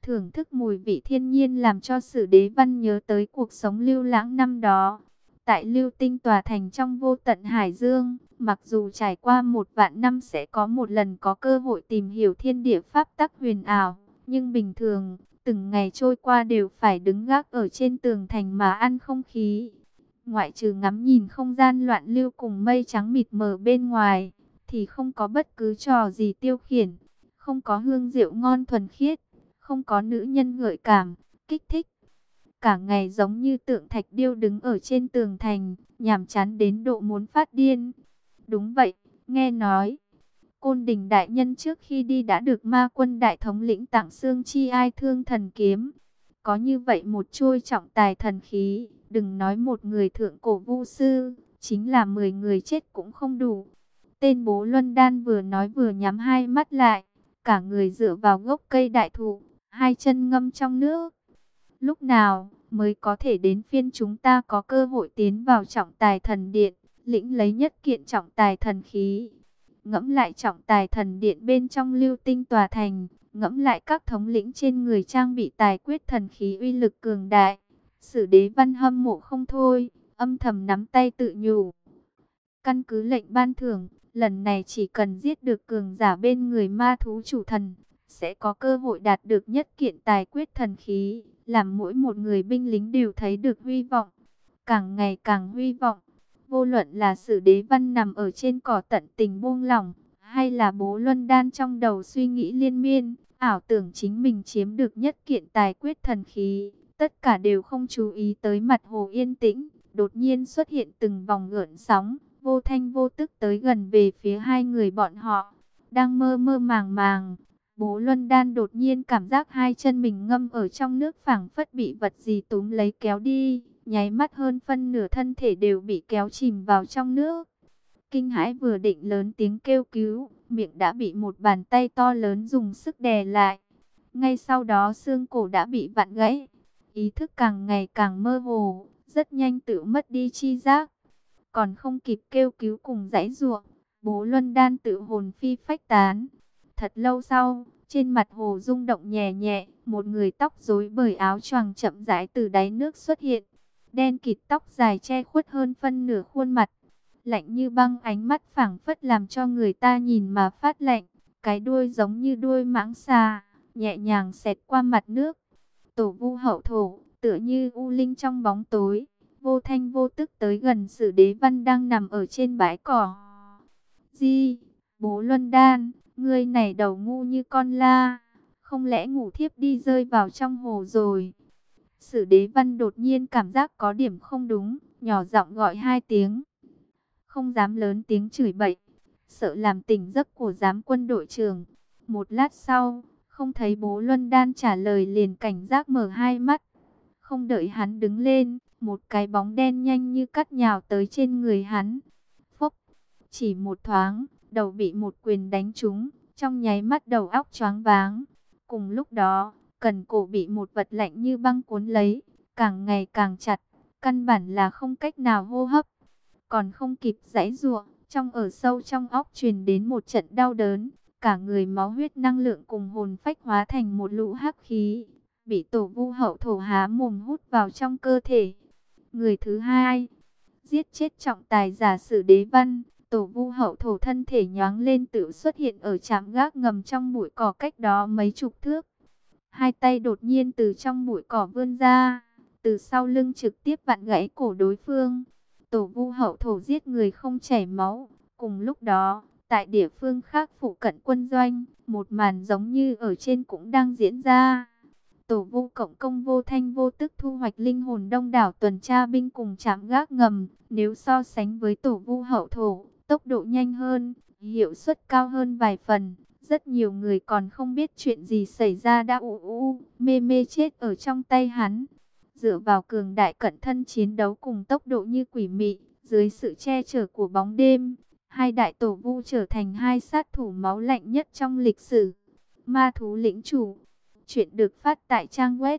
A: Thưởng thức mùi vị thiên nhiên làm cho sử đế văn nhớ tới cuộc sống lưu lãng năm đó. Tại lưu tinh tòa thành trong vô tận Hải Dương, mặc dù trải qua một vạn năm sẽ có một lần có cơ hội tìm hiểu thiên địa pháp tắc huyền ảo. Nhưng bình thường, từng ngày trôi qua đều phải đứng gác ở trên tường thành mà ăn không khí. Ngoại trừ ngắm nhìn không gian loạn lưu cùng mây trắng mịt mờ bên ngoài, thì không có bất cứ trò gì tiêu khiển, không có hương rượu ngon thuần khiết không có nữ nhân gợi cảm, kích thích. Cả ngày giống như tượng thạch điêu đứng ở trên tường thành, nhàm chán đến độ muốn phát điên. Đúng vậy, nghe nói, Côn Đình Đại Nhân trước khi đi đã được ma quân đại thống lĩnh tặng xương chi ai thương thần kiếm. Có như vậy một chuôi trọng tài thần khí, đừng nói một người thượng cổ vu sư, chính là 10 người chết cũng không đủ. Tên bố Luân Đan vừa nói vừa nhắm hai mắt lại, cả người dựa vào gốc cây đại thụ, hai chân ngâm trong nước. Lúc nào mới có thể đến phiên chúng ta có cơ hội tiến vào trọng tài thần điện, lĩnh lấy nhất kiện trọng tài thần khí. ngẫm lại trọng tài thần điện bên trong lưu tinh tòa thành, ngẫm lại các thống lĩnh trên người trang bị tài quyết thần khí uy lực cường đại. Sử đế văn hâm mộ không thôi, âm thầm nắm tay tự nhủ. Căn cứ lệnh ban thưởng, lần này chỉ cần giết được cường giả bên người ma thú chủ thần, sẽ có cơ hội đạt được nhất kiện tài quyết thần khí, làm mỗi một người binh lính đều thấy được huy vọng, càng ngày càng huy vọng. Vô luận là sử đế văn nằm ở trên cỏ tận tình buông lỏng, hay là bố luân đan trong đầu suy nghĩ liên miên, ảo tưởng chính mình chiếm được nhất kiện tài quyết thần khí, tất cả đều không chú ý tới mặt hồ yên tĩnh, đột nhiên xuất hiện từng vòng gợn sóng, vô thanh vô tức tới gần về phía hai người bọn họ, đang mơ mơ màng màng. Bố Luân Đan đột nhiên cảm giác hai chân mình ngâm ở trong nước phẳng phất bị vật gì túm lấy kéo đi, nháy mắt hơn phân nửa thân thể đều bị kéo chìm vào trong nước. Kinh hãi vừa định lớn tiếng kêu cứu, miệng đã bị một bàn tay to lớn dùng sức đè lại. Ngay sau đó xương cổ đã bị vặn gãy, ý thức càng ngày càng mơ hồ, rất nhanh tự mất đi chi giác. Còn không kịp kêu cứu cùng dãy ruộng, bố Luân Đan tự hồn phi phách tán. Thật lâu sau, trên mặt hồ rung động nhẹ nhẹ, một người tóc rối bởi áo choàng chậm rãi từ đáy nước xuất hiện. Đen kịt tóc dài che khuất hơn phân nửa khuôn mặt. Lạnh như băng ánh mắt phảng phất làm cho người ta nhìn mà phát lạnh. Cái đuôi giống như đuôi mãng xà, nhẹ nhàng xẹt qua mặt nước. Tổ vu hậu thổ, tựa như u linh trong bóng tối, vô thanh vô tức tới gần sử đế văn đang nằm ở trên bãi cỏ. Di, bố Luân Đan, ngươi này đầu ngu như con la, không lẽ ngủ thiếp đi rơi vào trong hồ rồi. Sử đế văn đột nhiên cảm giác có điểm không đúng, nhỏ giọng gọi hai tiếng. Không dám lớn tiếng chửi bậy, sợ làm tỉnh giấc của giám quân đội trưởng. Một lát sau, không thấy bố Luân Đan trả lời liền cảnh giác mở hai mắt. Không đợi hắn đứng lên, một cái bóng đen nhanh như cắt nhào tới trên người hắn. Phốc, chỉ một thoáng, đầu bị một quyền đánh trúng, trong nháy mắt đầu óc choáng váng. Cùng lúc đó, cần cổ bị một vật lạnh như băng cuốn lấy, càng ngày càng chặt, căn bản là không cách nào hô hấp. Còn không kịp giãy giụa, trong ở sâu trong óc truyền đến một trận đau đớn, cả người máu huyết năng lượng cùng hồn phách hóa thành một lũ hắc khí, bị tổ vu hậu thổ há mồm hút vào trong cơ thể. Người thứ hai, giết chết trọng tài giả sử đế văn, tổ vu hậu thổ thân thể nhoáng lên tự xuất hiện ở trạm gác ngầm trong bụi cỏ cách đó mấy chục thước. Hai tay đột nhiên từ trong bụi cỏ vươn ra, từ sau lưng trực tiếp vặn gãy cổ đối phương. Tổ vu hậu thổ giết người không chảy máu. Cùng lúc đó, tại địa phương khác phụ cận quân doanh, một màn giống như ở trên cũng đang diễn ra. Tổ vu cộng công vô thanh vô tức thu hoạch linh hồn đông đảo tuần tra binh cùng chạm gác ngầm. Nếu so sánh với tổ vu hậu thổ, tốc độ nhanh hơn, hiệu suất cao hơn vài phần. Rất nhiều người còn không biết chuyện gì xảy ra đã ù u, mê mê chết ở trong tay hắn. Dựa vào cường đại cận thân chiến đấu cùng tốc độ như quỷ mị, dưới sự che chở của bóng đêm, hai đại tổ vu trở thành hai sát thủ máu lạnh nhất trong lịch sử. Ma thú lĩnh chủ, chuyện được phát tại trang web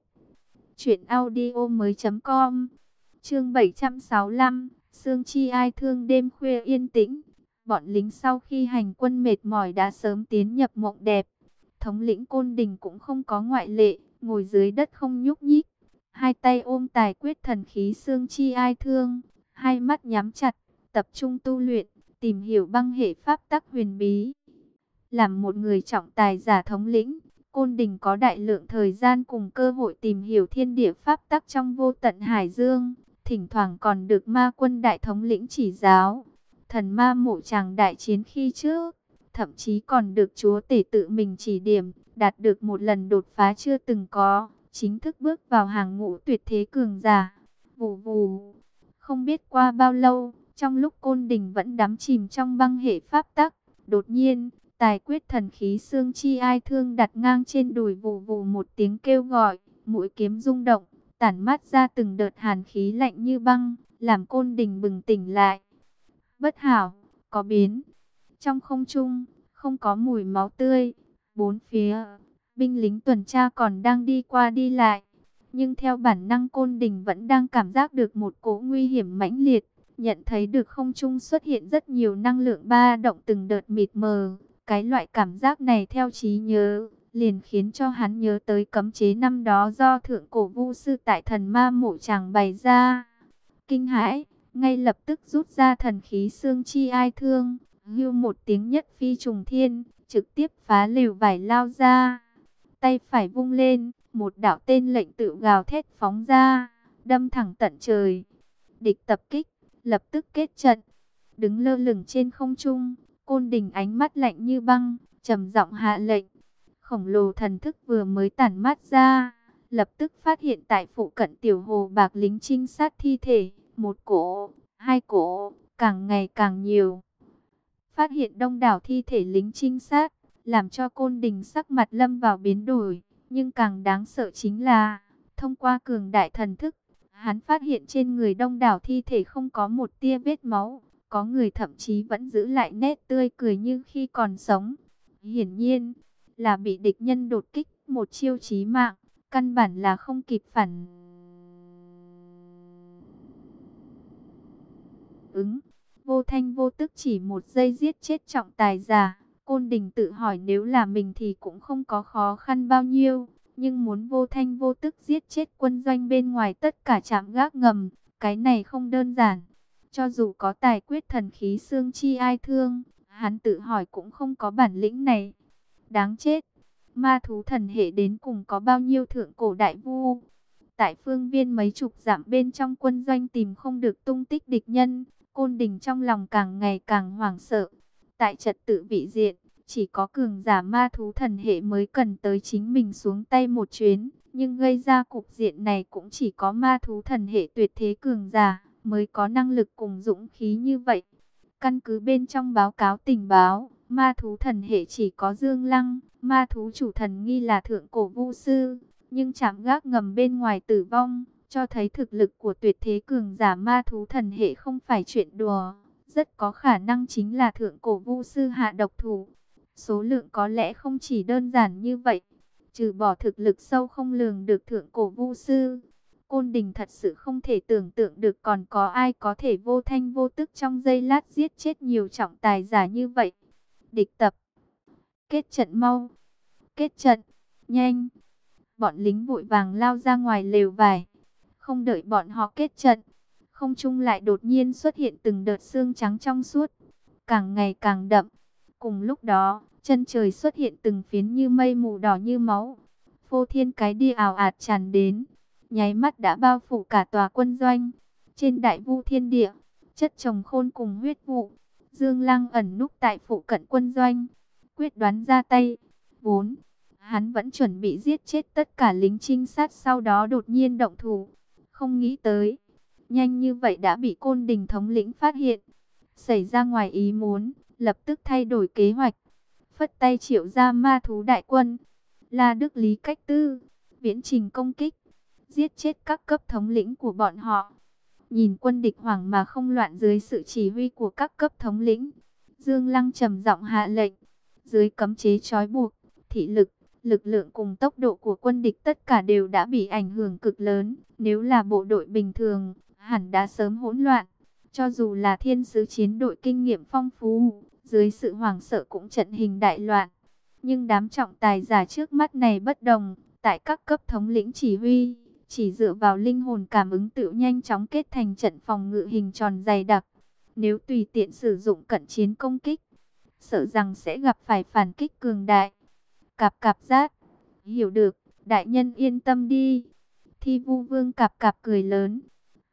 A: truyệnaudiomoi.com. Chương 765, Sương Chi ai thương đêm khuya yên tĩnh. Bọn lính sau khi hành quân mệt mỏi đã sớm tiến nhập mộng đẹp. Thống lĩnh Côn Đình cũng không có ngoại lệ, ngồi dưới đất không nhúc nhích. Hai tay ôm tài quyết thần khí xương chi ai thương, hai mắt nhắm chặt, tập trung tu luyện, tìm hiểu băng hệ pháp tắc huyền bí. Làm một người trọng tài giả thống lĩnh, Côn Đình có đại lượng thời gian cùng cơ hội tìm hiểu thiên địa pháp tắc trong vô tận Hải Dương, thỉnh thoảng còn được ma quân đại thống lĩnh chỉ giáo thần ma mộ chàng đại chiến khi trước, thậm chí còn được chúa tể tự mình chỉ điểm, đạt được một lần đột phá chưa từng có, chính thức bước vào hàng ngũ tuyệt thế cường giả. Vù vù, không biết qua bao lâu, trong lúc côn đình vẫn đắm chìm trong băng hệ pháp tắc, đột nhiên, tài quyết thần khí xương chi ai thương đặt ngang trên đùi vù vù một tiếng kêu gọi, mũi kiếm rung động, tản mát ra từng đợt hàn khí lạnh như băng, làm côn đình bừng tỉnh lại bất hảo, có biến. Trong không trung, không có mùi máu tươi, bốn phía, binh lính tuần tra còn đang đi qua đi lại. Nhưng theo bản năng côn đình vẫn đang cảm giác được một cỗ nguy hiểm mãnh liệt, nhận thấy được không trung xuất hiện rất nhiều năng lượng ba động từng đợt mịt mờ. Cái loại cảm giác này theo trí nhớ, liền khiến cho hắn nhớ tới cấm chế năm đó do thượng cổ vu sư tại thần ma mộ chàng bày ra. Kinh hãi, ngay lập tức rút ra thần khí xương chi ai thương, hưu một tiếng nhất phi trùng thiên, trực tiếp phá lều vải lao ra. Tay phải vung lên, một đạo tên lệnh tự gào thét phóng ra, đâm thẳng tận trời. Địch tập kích, lập tức kết trận, đứng lơ lửng trên không trung, côn đình ánh mắt lạnh như băng, trầm giọng hạ lệnh. Khổng lồ thần thức vừa mới tản mắt ra, lập tức phát hiện tại phụ cận tiểu hồ bạc lính trinh sát thi thể, một cổ, hai cổ, càng ngày càng nhiều. Phát hiện đông đảo thi thể lính trinh sát, làm cho côn đình sắc mặt lâm vào biến đổi, nhưng càng đáng sợ chính là, thông qua cường đại thần thức, hắn phát hiện trên người đông đảo thi thể không có một tia vết máu, có người thậm chí vẫn giữ lại nét tươi cười như khi còn sống. Hiển nhiên, là bị địch nhân đột kích một chiêu chí mạng, căn bản là không kịp phản ứng. Vô thanh vô tức chỉ một giây giết chết trọng tài giả. Côn đình tự hỏi nếu là mình thì cũng không có khó khăn bao nhiêu. Nhưng muốn vô thanh vô tức giết chết quân doanh bên ngoài tất cả trạm gác ngầm. Cái này không đơn giản. Cho dù có tài quyết thần khí xương chi ai thương. Hắn tự hỏi cũng không có bản lĩnh này. Đáng chết. Ma thú thần hệ đến cùng có bao nhiêu thượng cổ đại vu. Tại phương viên mấy chục giảm bên trong quân doanh tìm không được tung tích địch nhân. Côn đình trong lòng càng ngày càng hoảng sợ. Tại trật tự vị diện, chỉ có cường giả ma thú thần hệ mới cần tới chính mình xuống tay một chuyến. Nhưng gây ra cục diện này cũng chỉ có ma thú thần hệ tuyệt thế cường giả mới có năng lực cùng dũng khí như vậy. Căn cứ bên trong báo cáo tình báo, ma thú thần hệ chỉ có Dương Lăng, ma thú chủ thần nghi là thượng cổ vu sư, nhưng chạm gác ngầm bên ngoài tử vong, cho thấy thực lực của tuyệt thế cường giả ma thú thần hệ không phải chuyện đùa, rất có khả năng chính là thượng cổ vu sư hạ độc thủ. Số lượng có lẽ không chỉ đơn giản như vậy, trừ bỏ thực lực sâu không lường được thượng cổ vu sư. Côn Đình thật sự không thể tưởng tượng được còn có ai có thể vô thanh vô tức trong giây lát giết chết nhiều trọng tài giả như vậy. Địch tập. Kết trận mau. Kết trận. Nhanh. Bọn lính vội vàng lao ra ngoài lều vải. Không đợi bọn họ kết trận, không trung lại đột nhiên xuất hiện từng đợt xương trắng trong suốt, càng ngày càng đậm. Cùng lúc đó, chân trời xuất hiện từng phiến như mây mù đỏ như máu. Phô thiên cái đi ảo ạt tràn đến, nháy mắt đã bao phủ cả tòa quân doanh. Trên đại vu thiên địa, chất trồng khôn cùng huyết vụ, Dương Lăng ẩn núp tại phụ cận quân doanh, quyết đoán ra tay. Vốn, hắn vẫn chuẩn bị giết chết tất cả lính trinh sát sau đó đột nhiên động thủ. Không nghĩ tới, nhanh như vậy đã bị côn đình thống lĩnh phát hiện. Xảy ra ngoài ý muốn, lập tức thay đổi kế hoạch. Phất tay triệu ra ma thú đại quân. La Đức Lý cách tư, viễn trình công kích, giết chết các cấp thống lĩnh của bọn họ. Nhìn quân địch hoảng mà không loạn dưới sự chỉ huy của các cấp thống lĩnh. Dương Lăng trầm giọng hạ lệnh, dưới cấm chế trói buộc, thị lực, lực lượng cùng tốc độ của quân địch tất cả đều đã bị ảnh hưởng cực lớn. Nếu là bộ đội bình thường, hẳn đã sớm hỗn loạn. Cho dù là thiên sứ chiến đội kinh nghiệm phong phú, dưới sự hoảng sợ cũng trận hình đại loạn. Nhưng đám trọng tài giả trước mắt này bất đồng, tại các cấp thống lĩnh chỉ huy, chỉ dựa vào linh hồn cảm ứng tự nhanh chóng kết thành trận phòng ngự hình tròn dày đặc. Nếu tùy tiện sử dụng cận chiến công kích, sợ rằng sẽ gặp phải phản kích cường đại. Cạp cạp giác. Hiểu được, đại nhân yên tâm đi. Thi vu vương cạp cạp cười lớn.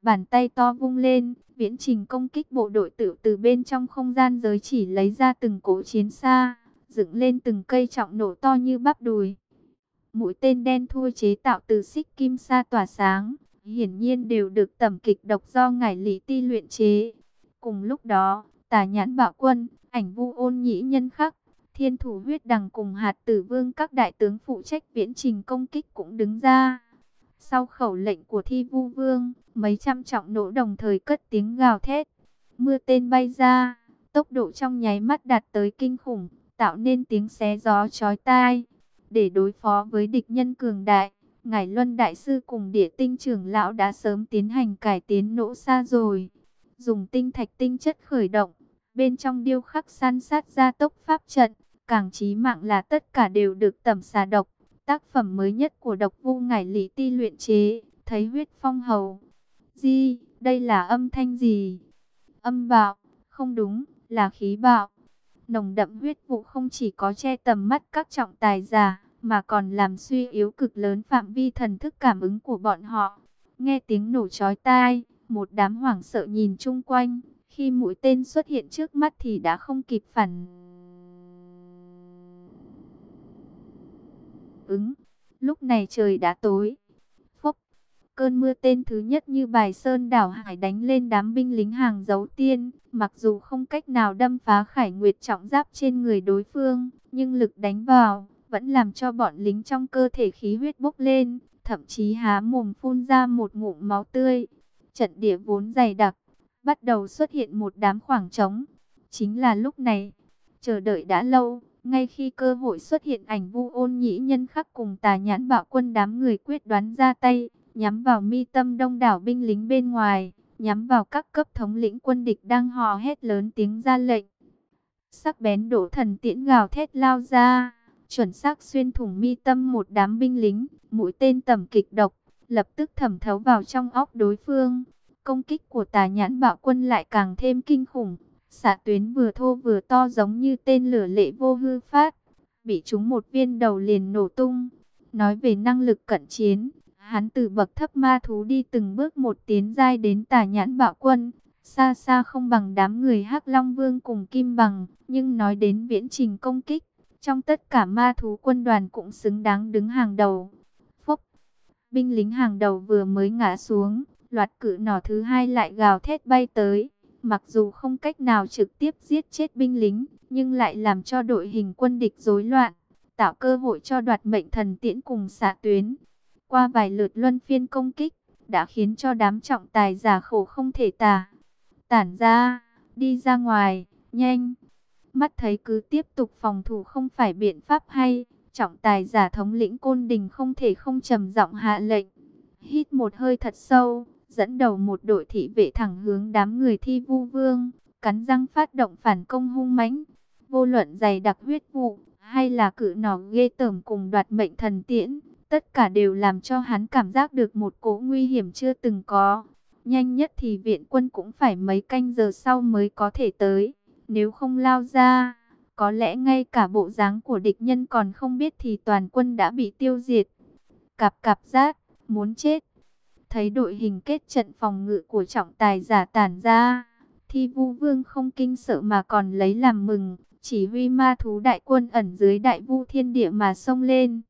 A: Bàn tay to vung lên, viễn trình công kích bộ đội tự từ bên trong không gian giới chỉ lấy ra từng cỗ chiến xa, dựng lên từng cây trọng nổ to như bắp đùi. Mũi tên đen thui chế tạo từ xích kim sa tỏa sáng, hiển nhiên đều được tẩm kịch độc do ngải lý ti luyện chế. Cùng lúc đó, tà nhãn bạo quân, ảnh vu ôn nhĩ nhân khắc, Thiên thủ huyết đằng cùng hạt tử vương các đại tướng phụ trách viễn trình công kích cũng đứng ra. Sau khẩu lệnh của thi vu vương, mấy trăm trọng nổ đồng thời cất tiếng gào thét. Mưa tên bay ra, tốc độ trong nháy mắt đạt tới kinh khủng, tạo nên tiếng xé gió chói tai. Để đối phó với địch nhân cường đại, Ngải Luân Đại Sư cùng địa tinh trưởng lão đã sớm tiến hành cải tiến nỗ xa rồi. dùng tinh thạch tinh chất khởi động. Bên trong điêu khắc san sát ra tốc pháp trận, càng trí mạng là tất cả đều được tẩm xà độc. Tác phẩm mới nhất của độc vu ngải lý ti luyện chế, thấy huyết phong hầu. Di, đây là âm thanh gì? Âm bạo, không đúng, là khí bạo. Nồng đậm huyết vụ không chỉ có che tầm mắt các trọng tài giả, mà còn làm suy yếu cực lớn phạm vi thần thức cảm ứng của bọn họ. Nghe tiếng nổ chói tai, một đám hoảng sợ nhìn chung quanh, khi mũi tên xuất hiện trước mắt thì đã không kịp phản ứng. Lúc này trời đã tối. Phốc, cơn mưa tên thứ nhất như bài sơn đảo hải đánh lên đám binh lính hàng dấu tiên. Mặc dù không cách nào đâm phá khải nguyệt trọng giáp trên người đối phương, nhưng lực đánh vào, vẫn làm cho bọn lính trong cơ thể khí huyết bốc lên, thậm chí há mồm phun ra một ngụm máu tươi. Trận địa vốn dày đặc, bắt đầu xuất hiện một đám khoảng trống. Chính là lúc này, chờ đợi đã lâu, ngay khi cơ hội xuất hiện ảnh vu ôn nhĩ nhân khắc cùng tà nhãn bạo quân đám người quyết đoán ra tay, nhắm vào mi tâm đông đảo binh lính bên ngoài, nhắm vào các cấp thống lĩnh quân địch đang hò hét lớn tiếng ra lệnh. Sắc bén đổ thần tiễn gào thét lao ra, chuẩn xác xuyên thủng mi tâm một đám binh lính, mũi tên tầm kịch độc, lập tức thẩm thấu vào trong óc đối phương. Công kích của tà nhãn bạo quân lại càng thêm kinh khủng, xạ tuyến vừa thô vừa to giống như tên lửa lệ vô hư phát, bị chúng một viên đầu liền nổ tung. Nói về năng lực cận chiến, hắn từ bậc thấp ma thú đi từng bước một tiến giai đến tà nhãn bạo quân, xa xa không bằng đám người hắc Long Vương cùng Kim Bằng, nhưng nói đến viễn trình công kích, trong tất cả ma thú quân đoàn cũng xứng đáng đứng hàng đầu. Phúc, binh lính hàng đầu vừa mới ngã xuống, loạt cự nỏ thứ hai lại gào thét bay tới. Mặc dù không cách nào trực tiếp giết chết binh lính, nhưng lại làm cho đội hình quân địch rối loạn, tạo cơ hội cho đoạt mệnh thần tiễn cùng xạ tuyến. Qua vài lượt luân phiên công kích, đã khiến cho đám trọng tài giả khổ không thể tả. Tản ra, đi ra ngoài, nhanh. Mắt thấy cứ tiếp tục phòng thủ không phải biện pháp hay, trọng tài giả thống lĩnh côn đình không thể không trầm giọng hạ lệnh. Hít một hơi thật sâu, dẫn đầu một đội thị vệ thẳng hướng đám người thi vu vương, cắn răng phát động phản công hung mãnh. Vô luận dày đặc huyết vụ, hay là cự nỏ ghê tởm cùng đoạt mệnh thần tiễn, tất cả đều làm cho hắn cảm giác được một cỗ nguy hiểm chưa từng có. Nhanh nhất thì viện quân cũng phải mấy canh giờ sau mới có thể tới, nếu không lao ra, có lẽ ngay cả bộ dáng của địch nhân còn không biết thì toàn quân đã bị tiêu diệt. Cạp cạp rát, muốn chết. Thấy đội hình kết trận phòng ngự của trọng tài giả tản ra, thi vu vương không kinh sợ mà còn lấy làm mừng, chỉ huy ma thú đại quân ẩn dưới đại vu thiên địa mà xông lên.